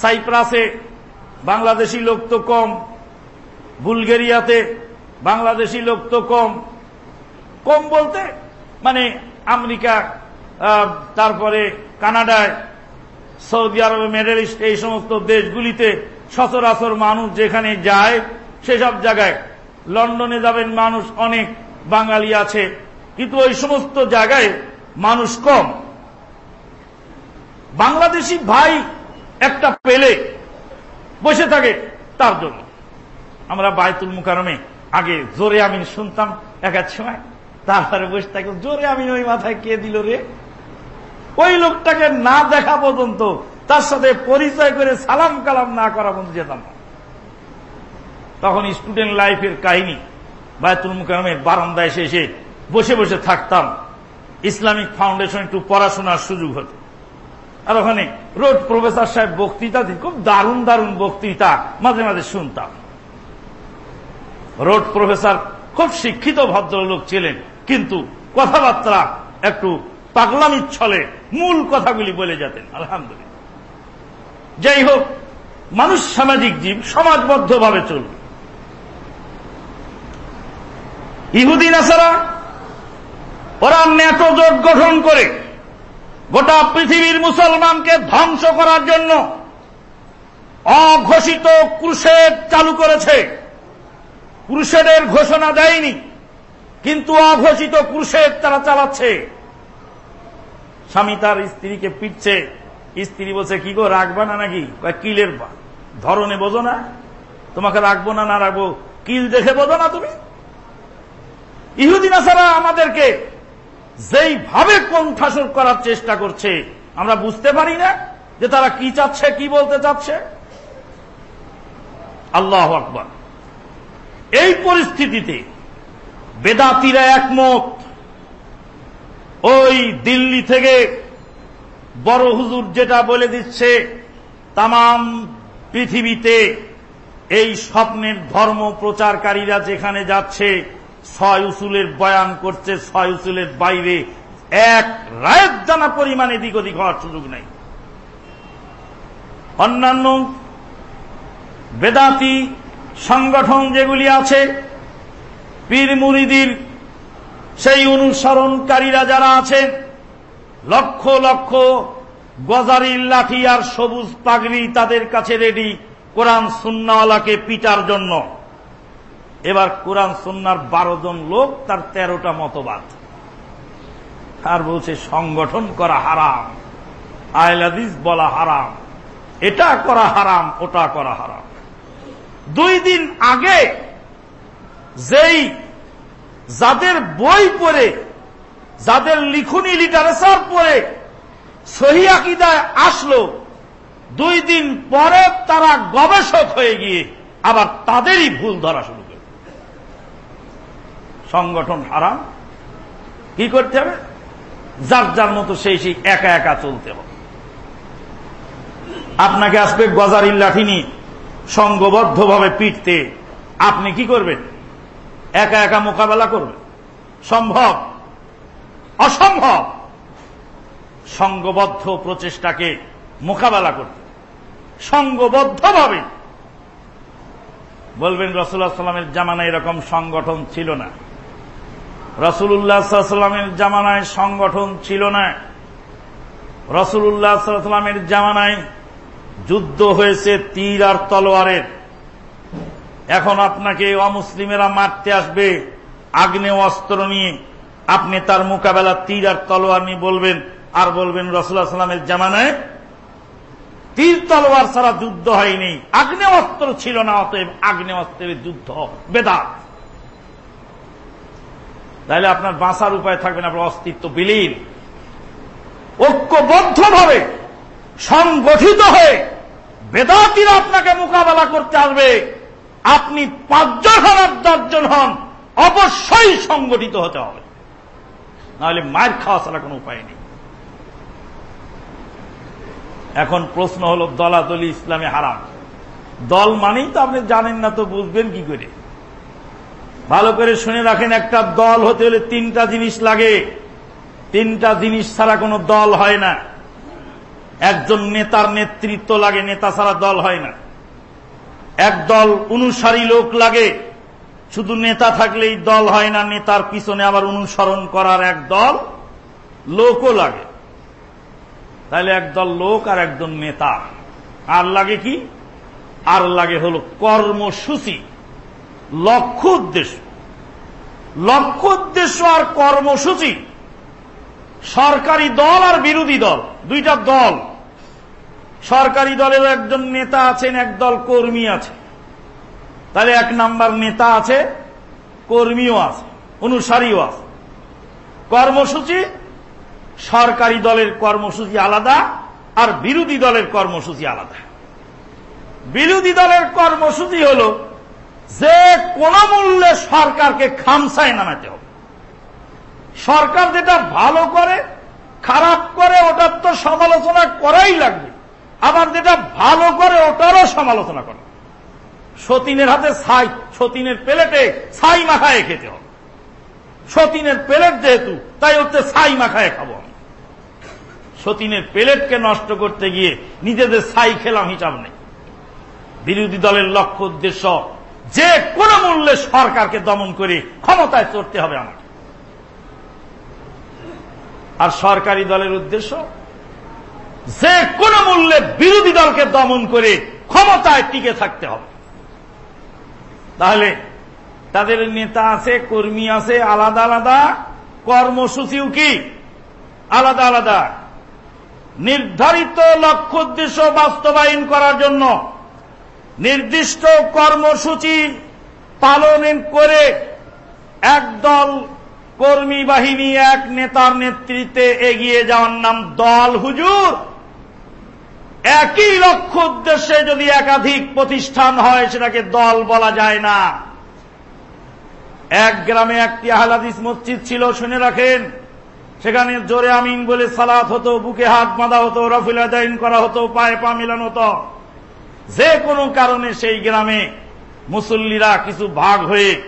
সাইপ্রাসে বাংলাদেশি লোক তো কম, বুলগেরিয়াতে বাংলাদেশি লোক তো কম। কম বলতে মানে আমেরিকা তারপরে কানাডায়, সৌদি আরবে, মিডল ইস্ট, এই সমস্ত দেশগুলিতে সচরাচর মানুষ যেখানে যায়, সেসব জায়গায়। লন্ডনে যাবেন মানুষ অনেক, বাঙালি আছে। কিন্তু ওই সমস্ত জায়গায় মানুষ কম। বাংলাদেশি ভাই একটা পেলে বসে থাকে তার জন্য। আমরা বায়তুল মুকারমে আগে জোরে আমিন শুনতাম, এক এক সময়। তারপরে বসে থাকে জোরে আমিন ওই মাথায় কে দিল রে? ওই লোকটাকে না দেখা পর্যন্ত তার সাথে পরিচয় করে সালাম কালাম না করা পর্যন্ত যেতাম। না তখন স্টুডেন্ট লাইফের কাহিনী, বায়তুল মুকারমের বারান্দায় এসে এসে বসে বসে থাকতাম। ইসলামিক ফাউন্ডেশন একটু পড়াশোনার সুযোগ হতো। আর ওখানে রোড প্রফেসর সাহেব বক্তৃতা দিন খুব দারুণ দারুণ বক্তৃতা মাঝে মাঝে শুনতাম। রোড প্রফেসর খুব শিক্ষিত ভদ্রলোক ছিলেন, কিন্তু কথাবার্তা একটু পাগলামির ছলে মূল কথাগুলি বলে যেতেন, আলহামদুলিল্লাহ। যাই হোক, মানুষ সামাজিক জীব, সমাজবদ্ধভাবে চলবে। ইহুদি নাসারা, ওরা নেটো জোট গঠন করে গোটা পৃথিবীর মুসলমানকে ধ্বংস করার জন্য অঘোষিত ক্রুশেড চালু করেছে। ক্রুশেডের ঘোষণা দেয়নি, কিন্তু অঘোষিত ক্রুশেড তারা চালাচ্ছে। স্বামী তার স্ত্রীকে পিটছে। স্ত্রী বলছে, কি গো, রাখবা না নাকি? কিলের ধরনে বোঝো না। তোমাকে রাখব না না রাখব। কিল দেখে বোঝো না তুমি? ইহুদিনা আসারা আমাদেরকে যেইভাবে কণ্ঠাসর করার চেষ্টা করছে, আমরা বুঝতে পারি না যে তারা কি চাচ্ছে, কি বলতে চাচ্ছে। আল্লাহ আকবর। এই পরিস্থিতিতে বেদাতিরা একমত। ওই দিল্লি থেকে বড় হুজুর যেটা বলে দিচ্ছে তাম পৃথিবীতে এই স্বপ্নের ধর্ম প্রচারকারীরা যেখানে যাচ্ছে, ছয় উসুলের বয়ান করছে, ছয় উসুলের বাইরে এক রায়ের জানা পরিমাণে দিক ওদিক হওয়ার সুযোগ নেই। অন্যান্য বেদাতি সংগঠন যেগুলি আছে, পীর মুরিদির সেই অনুসরণকারীরা যারা আছেন লক্ষ লক্ষ গজারির লাঠি আর সবুজ পাগড়ি তাদের কাছে রেডি কোরআন সুন্নাওয়ালাকে পিটার জন্য। এবার কোরআন সুন্নার বারো জন লোক তার তেরোটা মতবাদ। আর বলছে, সংগঠন করা হারাম। আয়লাদিস বলা হারাম। এটা করা হারাম, ওটা করা হারাম। দুই দিন আগে যেই যাদের বই পড়ে, যাদের লিখুনি লিটারেচার পড়ে, সহি আকিদায় আসলো, দুই দিন পরে তারা গবেষক হয়ে গিয়ে আবার তাদেরই ভুল ধরা শুরু করে। সংগঠন হারাম। কি করতে হবে? যার যার মতো সেই সেই একা একা চলতে হবে। আপনাকে আসবে গজারির সংঘবদ্ধভাবে পিটতে আপনি কি করবেন? একা একা মোকাবেলা করবেন? সম্ভব? অসম্ভব? সংঘবদ্ধ প্রচেষ্টাকে মোকাবেলা করতে। সংঘবদ্ধভাবে বলবেন রসুল্লাহ সাল্লামের জামানায় এরকম সংগঠন ছিল না। রসুল্লাহ সাল্লামের জামানায় সংগঠন ছিল না। রসুল্লাহ সাল্লামের জামানায় যুদ্ধ হয়েছে তীর আর তলোয়ারের। এখন আপনাকে অমুসলিমেরা মারতে আসবে, আগ্নেয় অস্ত্র নিয়ে। আপনি তার মোকাবেলা তীর আর তলোয়ার নিয়ে বলবেন, আর বলবেন রসুল্লাহ সাল্লামের জামানায়, তীর তলোয়ার ছাড়া যুদ্ধ হয়নি, আগ্নেয় অস্ত্র ছিল না, অতএব আগ্নেয় অস্ত্রের যুদ্ধ বেদাত। তাহলে আপনার বাঁচার উপায় থাকবে না, আপনার অস্তিত্ব বিলীন। ঐক্যবদ্ধভাবে সংগঠিত হয়ে বেদাতিরা আপনাকে মোকাবেলা করতে আসবে। আপনি পাঁচজন হন আর দশজন হন, অবশ্যই সংগঠিত হতে হবে। নাহলে মায়ের খাওয়া ছাড়া কোনো উপায় নেই। এখন প্রশ্ন হল, দলাদলি ইসলামে হারাম। দল মানেই তো আপনি জানেন না তো বুঝবেন কি করে। ভালো করে শুনে রাখেন, একটা দল হতে হলে তিনটা জিনিস লাগে। তিনটা জিনিস ছাড়া কোনো দল হয় না। একজন নেতার নেতৃত্ব লাগে, নেতা ছাড়া দল হয় না। এক দল অনুসারী লোক লাগে, শুধু নেতা থাকলেই দল হয় না, নেতার পিছনে আবার অনুসরণ করার এক দল লোকও লাগে। তাহলে একদল লোক আর একজন নেতা। আর লাগে কি? আর লাগে হল কর্মসূচি, লক্ষ্য উদ্দেশ্য। লক্ষ্য উদ্দেশ্য আর কর্মসূচি সরকারি দল আর বিরোধী দল, দুইটা দল। সরকারি দলের একজন নেতা আছেন একদল কর্মী আছে। তাহলে এক নাম্বার নেতা আছে, কর্মীও আছে, অনুসারীও আছে। কর্মসূচি, সরকারি দলের কর্মসূচি আলাদা আর বিরোধী দলের কর্মসূচি আলাদা। বিরোধী দলের কর্মসূচি হল, যে কোন মূল্যে সরকারকে খামসায় নামাতে হবে। সরকার যেটা ভালো করে, খারাপ করে, ওটার তো সমালোচনা করাই লাগবে। আবার যেটা ভালো করে, ওটারও সমালোচনা করে। সতীনের হাতে ছাই, সতীনের প্লেটে ছাই মাখায় খেতে হবে। সতীনের প্লেট যেহেতু, তাই হচ্ছে ছাই মাখায় খাব আমি। সতীনের প্লেটকে নষ্ট করতে গিয়ে নিজেদের ছাই খেলাম হিসাব নেই। বিরোধী দলের লক্ষ্য উদ্দেশ্য, যে কোন মূল্যে সরকারকে দমন করে ক্ষমতায় চড়তে হবে আমাকে। আর সরকারি দলের উদ্দেশ্য যে কোন মূল্যে বিরোধী দলকে দমন করে ক্ষমতায় টিকে থাকতে হবে। তাহলে তাদের নেতা আছে, কর্মী আছে, আলাদা আলাদা কর্মসূচিও কি? আলাদা আলাদা। নির্ধারিত লক্ষ্য, উদ্দেশ্য বাস্তবায়ন করার জন্য নির্দিষ্ট কর্মসূচি পালন করে একদল কর্মী বাহিনী এক নেতার নেতৃত্বে এগিয়ে যাওয়ার নাম দল হুজুর। একই লক্ষ্য উদ্দেশ্যে যদি একাধিক প্রতিষ্ঠান হয়, সেটাকে দল বলা যায় না। এক গ্রামে একটি আহলাদিস মসজিদ ছিল, শুনে রাখেন। সেখানে জোরে আমিন বলে সালাত হতো, বুকে হাত বাঁধা হতো, রফিল আদাইন করা হতো, পায়ে পা মিলানো হতো। যে কোনো কারণে সেই গ্রামে মুসল্লিরা কিছু ভাগ হয়ে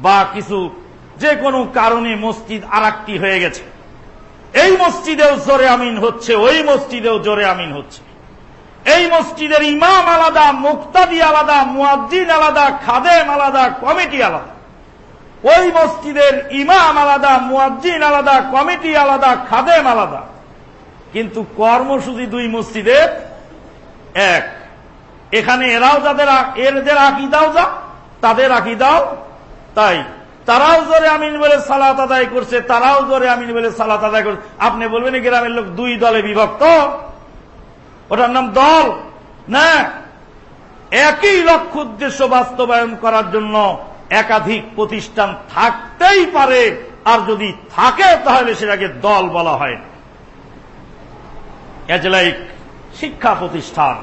বা কিছু যে কোনো কারণে মসজিদ আর হয়ে গেছে। এই মসজিদেও জোরে আমিন হচ্ছে, ওই মসজিদেও জোরে আমিন হচ্ছে। এই মসজিদের ইমাম আলাদা, মুক্তাদি আলাদা, মুয়াজ্জিন আলাদা, খাদেম আলাদা, কমিটি আলাদা। ওই মসজিদের ইমাম আলাদা, মুয়াজ্জিন আলাদা, কমিটি আলাদা, খাদেম আলাদা। কিন্তু কর্মসূচি দুই মসজিদের এক। এখানে এরাও যাদের এদের আকিদাও যা, তাদের আকিদাও তাই। তারাও জোরে আমিন বলে সালাত আদায় করছে, তারাও জোরে আমিন বলে সালাত আদায় করছে। আপনি বলবেন গ্রামের লোক দুই দলে বিভক্ত? ওটার নাম দল? না। একই লক্ষ্য উদ্দেশ্য বাস্তবায়ন করার জন্য একাধিক প্রতিষ্ঠান থাকতেই পারে, আর যদি থাকে, তাহলে সেটাকে দল বলা হয়। না এজলাইক শিক্ষা প্রতিষ্ঠান,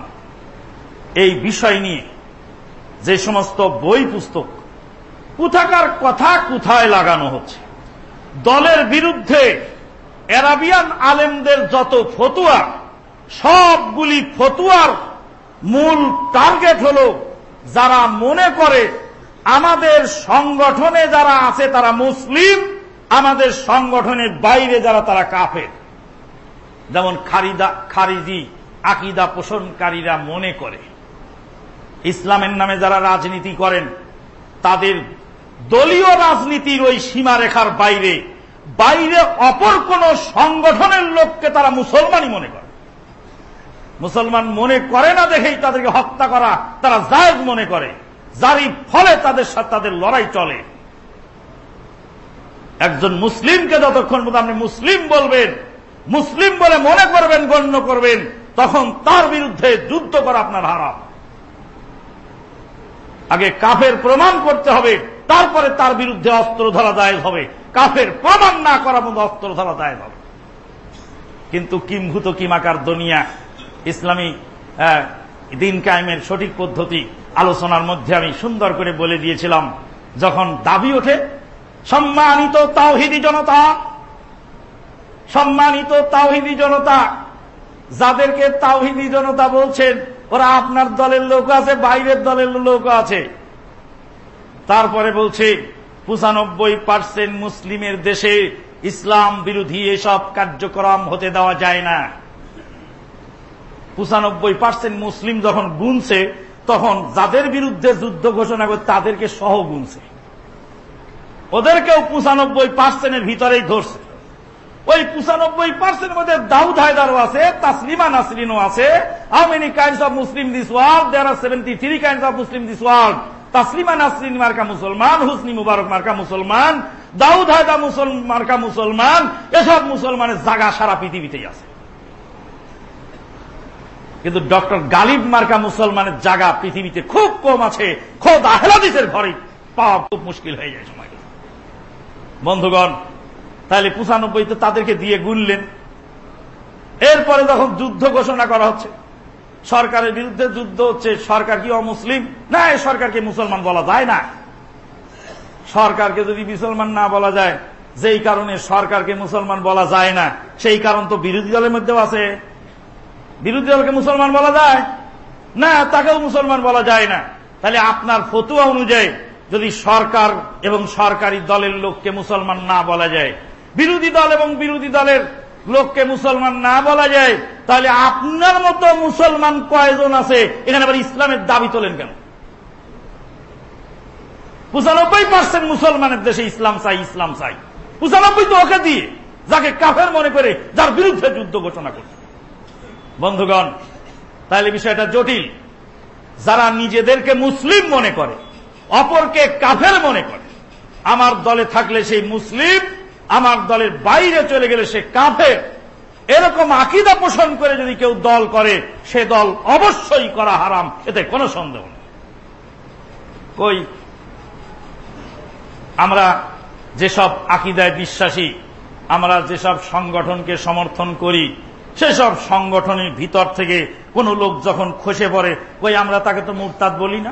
এই বিষয় নিয়ে যে সমস্ত বই পুস্তক কোথাকার কথা কোথায় লাগানো হচ্ছে? দলের বিরুদ্ধে এরাবিয়ান আলেমদের যত ফতুয়া, সবগুলি ফতুয়ার মূল টার্গেট হল যারা মনে করে আমাদের সংগঠনে যারা আছে তারা মুসলিম, আমাদের সংগঠনের বাইরে যারা তারা কাফের। যেমন খারিদা, খারিজি আকিদা পোষণকারীরা মনে করে, ইসলামের নামে যারা রাজনীতি করেন, তাদের দলীয় রাজনীতির ওই সীমারেখার বাইরে বাইরে অপর কোন সংগঠনের লোককে তারা মুসলমানই মনে করে। মুসলমান মনে করে না দেখেই তাদেরকে হত্যা করা, তারা জায়জ মনে করে। যারই ফলে তাদের সাথে তাদের লড়াই চলে। একজন মুসলিমকে যতক্ষণ আপনি মুসলিম বলবেন, মুসলিম বলে মনে করবেন, গণ্য করবেন, তখন তার বিরুদ্ধে যুদ্ধ করা আপনার হারাম। আগে কাফের প্রমাণ করতে হবে, তারপরে তার বিরুদ্ধে অস্ত্র ধরা দায় হবে। কাফের প্রমাণ না করা মতো অস্ত্র ধরা দায় হবে। কিন্তু কিমভূত কিমাকার দুনিয়া, ইসলামী দিন কায়েমের সঠিক পদ্ধতি আলোচনার মধ্যে আমি সুন্দর করে বলে দিয়েছিলাম, যখন দাবি ওঠে, সম্মানিত তাওহিদি জনতা, সম্মানিত তাওহিদি জনতা, যাদেরকে তাওহিদি জনতা বলছেন ওরা আপনার দলের লোক আছে, বাইরের দলের লোক আছে। তারপরে বলছে, পঁচানব্বই পার্সেন্ট মুসলিমের দেশে ইসলাম বিরোধী এসব কার্যক্রম হতে দেওয়া যায় না। পঁচানব্বই পার্সেন্ট মুসলিম যখন গুনছে, তখন যাদের বিরুদ্ধে যুদ্ধ ঘোষণা করে তাদেরকে সহ গুনছে। ওদেরকেও পঁচানব্বই পার্সেন্টের ভিতরেই ধরছে। ওই পঁচানব্বই পার্সেন্ট মধ্যে দাউদ হায়দারও আছে, তাসলিমা নাসরিনও আছে how many kinds of Muslim this world there are seventy three kinds of Muslim this world Taslima Nasrin মার্কা মুসলমান, হুসনি মুবারক মার্কা মুসলমান, দাউদ হায়দা মার্কা মুসলমান, এসব মুসলমানের জাগা সারা পৃথিবীতেই আছে। কিন্তু ডক্টর গালিব মার্কা মুসলমানের জায়গা পৃথিবীতে খুব কম আছে, খোদ আহলাদিসের ঘরে পাওয়া খুব মুশকিল হয়ে যায় সময়। বন্ধুগণ তাহলে পঁচানব্বই তো তাদেরকে দিয়ে গুনলেন এরপরে যখন যুদ্ধ ঘোষণা করা হচ্ছে, সরকারের বিরুদ্ধে যুদ্ধ হচ্ছে, সরকার কি অমুসলিম? না এই সরকারকে মুসলমান বলা যায় না। সরকারকে যদি মুসলমান না বলা যায়, যেই কারণে সরকারকে মুসলমান বলা যায় না, সেই কারণ তো বিরোধী দলের মধ্যেও আছে। বিরোধী দলকে মুসলমান বলা যায়? না, তাকেও মুসলমান বলা যায় না। তাহলে আপনার ফতুয়া অনুযায়ী যদি সরকার এবং সরকারি দলের লোককে মুসলমান না বলা যায় বিরোধী দল এবং বিরোধী দলের লোককে মুসলমান না বলা যায়, তাহলে আপনার মতো মুসলমান কয়জন আছে? এখানে আবার ইসলামের দাবি তোলেন কেন? পঁচানব্বই পার্সেন্ট মুসলমানের দেশে ইসলাম চাই ইসলাম চাই। পঁচানব্বই তো ওকে দিয়ে, যাকে কাফের মনে করে, যার বিরুদ্ধে যুদ্ধ ঘোষণা করছে। বন্ধুগণ, তাহলে বিষয়টা জটিল। যারা নিজেদেরকে মুসলিম মনে করে, অপরকে কাফের মনে করে, আমার দলে থাকলে সেই মুসলিম আমার দলের বাইরে চলে গেলে সে কাফের। এরকম আকিদা পোষণ করে যদি কেউ দল করে, সে দল অবশ্যই করা হারাম, এতে কোনো সন্দেহ নেই। কই? আমরা যেসব আকিদায় বিশ্বাসী, আমরা যেসব সংগঠনকে সমর্থন করি, সেসব সংগঠনের ভিতর থেকে কোন লোক যখন খসে পড়ে, কই আমরা তাকে তো মুরতাদ বলি না?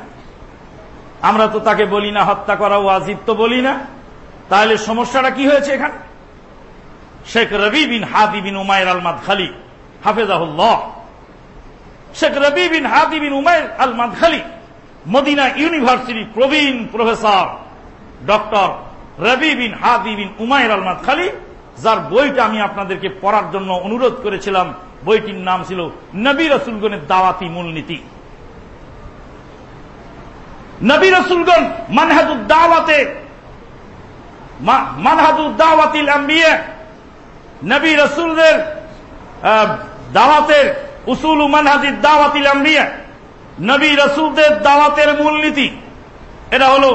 আমরা তো তাকে বলি না, হত্যা করা ওয়াজিব তো বলি না? তাহলে সমস্যাটা কি হয়েছে এখানে? শেখ রবি বিন হাদি বিন উমায়ের আলমাদ খালি হাফেজাহুল্লাহ। শেখ রবি বিন হাদি বিন উমায়ের আলমাদ খালি মদিনা ইউনিভার্সিটি প্রবীণ প্রফেসর ডক্টর রবি বিন হাদি বিন উমায়ের আলমাদ খালি যার বইটা আমি আপনাদেরকে পড়ার জন্য অনুরোধ করেছিলাম। বইটির নাম ছিল নবী রসুলগণের দাওয়াতি মূলনীতি। নবী রসুলগণ মানহাদুদ্দাওয়াতে মানহাদুদ্দাওয়াতিল আম্বিয়া, নবী রসুলদের দাওয়াতের উসুল মানহাদিদ দাওয়াতিল আম্বিয়া, নবী রসুলদের দাওয়াতের মূলনীতি, এটা হল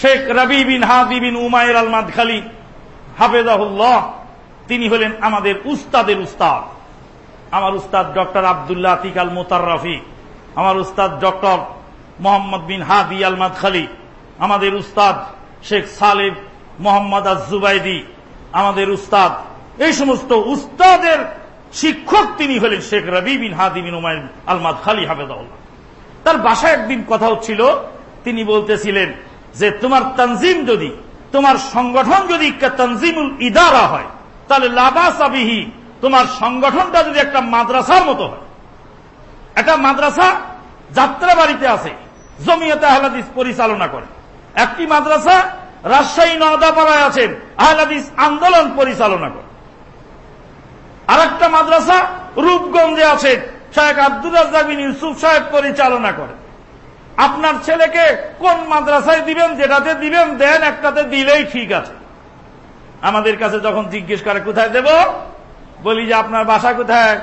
শেখ রবি বিন হাদি বিন উমায়ের আলমাদ খালি হাফেজাহুল্লাহ, তিনি হলেন আমাদের উস্তাদের উস্তাদ। আমার উস্তাদ doctor Abdullah Atiq Al Motarrafi, আমার উস্তাদ doctor Muhammad bin Hadi Al Madkhali, আমাদের উস্তাদ শেখ সালেব মোহাম্মদ আজুবাইদি আমাদের উস্তাদ। এই সমস্ত উস্তাদের শিক্ষক তিনি হলেন শেখ রবি বিন হাদি বিন উমায় আলমাদ খালি হাফেজাউল্লাহ তার বাসায় একদিন কথা হচ্ছিল, তিনি বলতেছিলেন যে, তোমার তানজিম যদি, তোমার সংগঠন যদি তনজিমুল ইদারা হয়, তাহলে লাবাসাবিহি তোমার সংগঠনটা যদি একটা মাদ্রাসার মতো হয়। একটা মাদ্রাসা যাত্রা বাড়িতে আছে, জমিয়তে আহলাদিস পরিচালনা করে। একটি মাদ্রাসা রাজশাহী নদাপাড়ায় আছেন। আহলাদিস আন্দোলন পরিচালনা করে আর একটা মাদ্রাসা রূপগঞ্জে আছে শেখ আব্দুল রাজাক বিন ইউসুফ সাহেব পরিচালনা করে আপনার ছেলেকে কোন মাদ্রাসায় দিবেন, যেটাতে দিবেন, দেন, একটাতে দিলেই ঠিক আছে। আমাদের কাছে যখন জিজ্ঞেস করে, কোথায় দেব? বলি যে, আপনার বাসা কোথায়?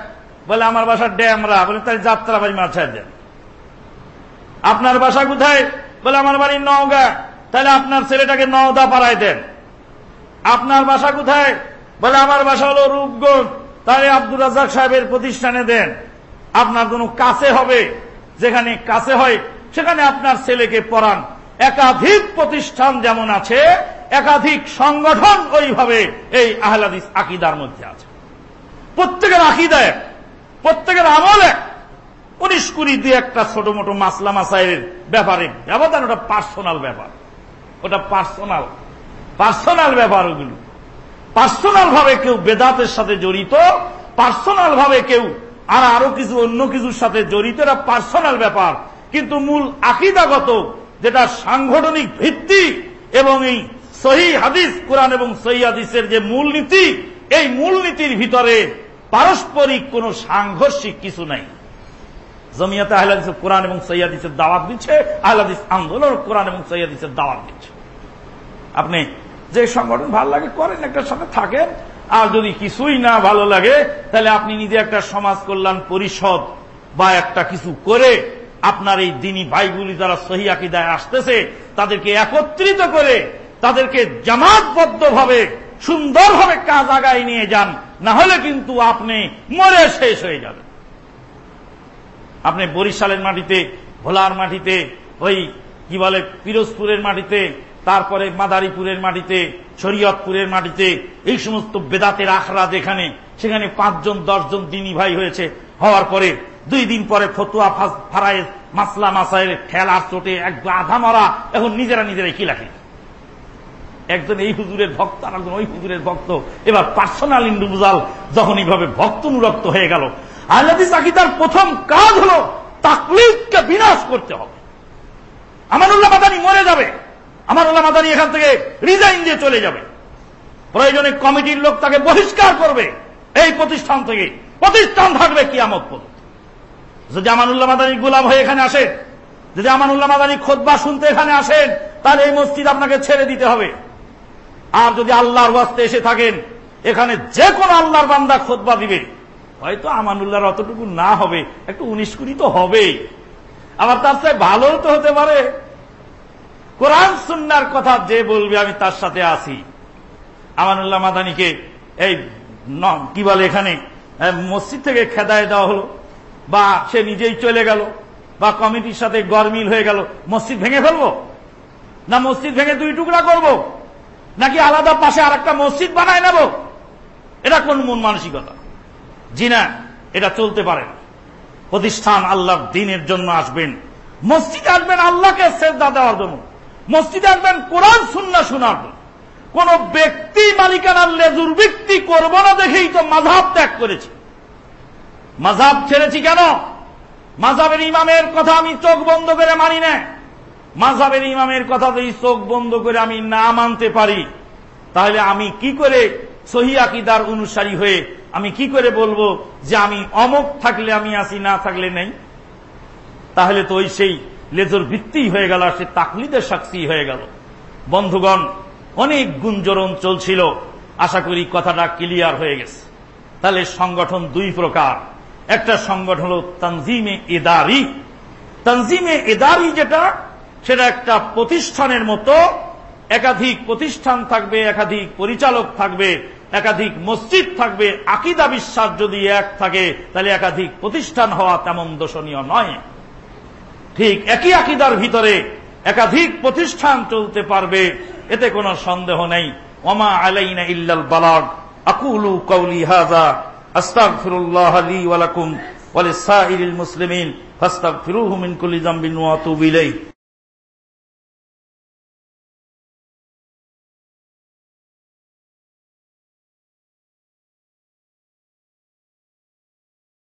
বলে, আমার বাসা ড্যামরা বলে তাই যাত্রা বাড়ি মাছায় দেন আপনার বাসা কোথায়? বলে, আমার বাড়ির নওগা, তাহলে আপনার ছেলেটাকে নওদা পাড়ায় দেন। আপনার বাসা কোথায়? বলে, আমার বাসা হলো রূপগঞ্জ। তাহলে আব্দুর রাজাক সাহেবের প্রতিষ্ঠানে দেন। আপনার কোনো কাছে হবে, যেখানে কাছে হয়, সেখানে আপনার ছেলেকে পড়ান। একাধিক প্রতিষ্ঠান যেমন আছে, একাধিক সংগঠন ওইভাবে এই আহলাদিস আকিদার মধ্যে আছে। প্রত্যেকের আকিদায় প্রত্যেকের আমলে উনিশ কুড়ি দিয়ে একটা ছোট মোটো মাসলা মাসাইয়ের ব্যাপারে ব্যবধান ওটা পার্সোনাল ব্যাপার। ওটা পার্সোনাল পার্সোনাল ব্যাপার ওগুলো। পার্সোনাল ভাবে কেউ বেদাতের সাথে জড়িত পার্সোনাল ভাবে কেউ আর আরও কিছু, অন্য কিছুর সাথে জড়িত, এটা পার্সোনাল ব্যাপার। কিন্তু মূল আকিদাগত যেটা সাংগঠনিক ভিত্তি এবং এই সহি হাদিস, কোরআন এবং সহি হাদিসের যে মূলনীতি, এই মূলনীতির ভিতরে পারস্পরিক কোন সাংঘর্ষিক কিছু নাই। জমিয়াতে আহলাদিস কোরআন এবং সৈয়াদিসের দাওয়াত দিচ্ছে আহলাদিস আন্দোলন কোরআন এবং সৈয়াদিসের দাওয়াত দিচ্ছে। আপনি যে সংগঠন ভালো লাগে করেন একটার সাথে থাকেন, আর যদি কিছুই না ভালো লাগে, তাহলে আপনি নিজে একটা সমাজ কল্যাণ পরিষদ বা একটা কিছু করে আপনার এই দিনী ভাইগুলি যারা সহি আকিদায় আসতেছে, তাদেরকে একত্রিত করে তাদেরকে জামাতবদ্ধভাবে সুন্দরভাবে কাজ আগায় নিয়ে যান, না হলে কিন্তু আপনি মরে শেষ হয়ে যাবেন। আপনি বরিশালের মাটিতে, ভোলার মাটিতে, ওই, কি বলে, পিরোজপুরের মাটিতে, তারপরে মাদারীপুরের মাটিতে, শরীয়তপুরের মাটিতে, এই সমস্ত বেদাতের আখড়া যেখানে সেখানে পাঁচজন, দশজন দিনী ভাই হয়েছে। হওয়ার পরে, দুই দিন পরে ফতুয়া ফারায় মাসলা, মাসাইল, খেলার চোটে এক আধা মরা, এখন নিজেরা নিজেরাই কিলাকি একজন এই হুজুরের ভক্ত, আর একজন ওই হুজুরের ভক্ত। এবার পার্সোনাল ইন্ডিভিজুয়াল যখন এইভাবে ভক্ত অনুরক্ত হয়ে গেল আহলাদিস আকিদার প্রথম কাজ হল তাকলিদকে বিনাশ করতে হবে। আমানুল্লাহ মাদানি মরে যাবে। আমানুল্লাহ মাদানি এখান থেকে রিজাইন দিয়ে চলে যাবে। প্রয়োজনে কমিটির লোক তাকে বহিষ্কার করবে। এই প্রতিষ্ঠান থেকে প্রতিষ্ঠান থাকবে কিয়ামত পর্যন্ত। যদি আমানুল্লাহ মাদানি গুলাম হয়ে এখানে আসেন যদি আমানুল্লাহ মাদানি খোদবা শুনতে এখানে আসেন, তাহলে এই মসজিদ আপনাকে ছেড়ে দিতে হবে। আর যদি আল্লাহর ওয়াস্তে এসে থাকেন, এখানে যে কোনো আল্লাহর বান্দা খোদবা দিবে। হয়তো আমানুল্লাহর অতটুকু না হবে, একটু উনিশ কুড়ি তো হবেই। আবার তার সাথে ভালো তো হতে পারে। কোরআন, সুন্নার কথা যে বলবে, আমি তার সাথে আসি আমানুল্লাহ মাদানিকে এই কি বলে এখানে? মসজিদ থেকে খেদায় দেওয়া হলো, বা সে নিজেই চলে গেল, বা কমিটির সাথে গরমিল হয়ে গেল, মসজিদ ভেঙে ফেলব? না মসজিদ ভেঙে দুই টুকরা করব? নাকি আলাদা পাশে আর একটা মসজিদ বানায় নেব? এটা কোন মন মানসিকতা? জি না এটা চলতে পারে। প্রতিষ্ঠান আল্লাহর দিনের জন্য আসবেন। মসজিদে আসবেন আল্লাহকে শ্রদ্ধা দেওয়ার জন্য। মসজিদে আসবেন কোরআন সুন্না শোনার জন্য। কোন ব্যক্তি মালিকানার লেজুর ব্যক্তি করব না দেখেই তো মাঝাব ত্যাগ করেছি। মাঝাব ছেড়েছি কেন? মাঝাবের ইমামের কথা আমি চোখ বন্ধ করে মানি না। মাঝাবের ইমামের কথা যদি চোখ বন্ধ করে আমি না মানতে পারি, তাহলে আমি কি করে সহি আকিদার অনুসারী হয়ে আমি কি করে বলব যে আমি অমক থাকলে আমি আসি, না থাকলে নেই? তাহলে তো ওই সেই লেজর ভিত্তি হয়ে গেল সে তাকলিদের সাক্ষী হয়ে গেল। বন্ধুগণ, অনেক গুঞ্জরণ চলছিল। আশা করি কথাটা ক্লিয়ার হয়ে গেছে। তাহলে সংগঠন দুই প্রকার। একটা সংগঠন হল তানজিমে এদারি। তানজিমে এদারি যেটা, সেটা একটা প্রতিষ্ঠানের মতো। একাধিক প্রতিষ্ঠান থাকবে, একাধিক পরিচালক থাকবে। একাধিক মসজিদ থাকবে, আকিদা বিশ্বাস যদি এক থাকে, তাহলে একাধিক প্রতিষ্ঠান হওয়া তেমন দোষণীয় নয়। ঠিক একই আকিদার ভিতরে একাধিক প্রতিষ্ঠান চলতে পারবে, এতে কোনো সন্দেহ নেই। ওমা আলাইনা ইল্লাল বালাগ, আকুলু কৌলি হাজা আস্তাগফিরুল্লাহ লি ওয়া লাকুম, ওয়া লিসাইরিল মুসলিমিন, ফাস্তাগফিরুহু মিন কুল্লি যামবিন ওয়া তুবু ইলাইহি।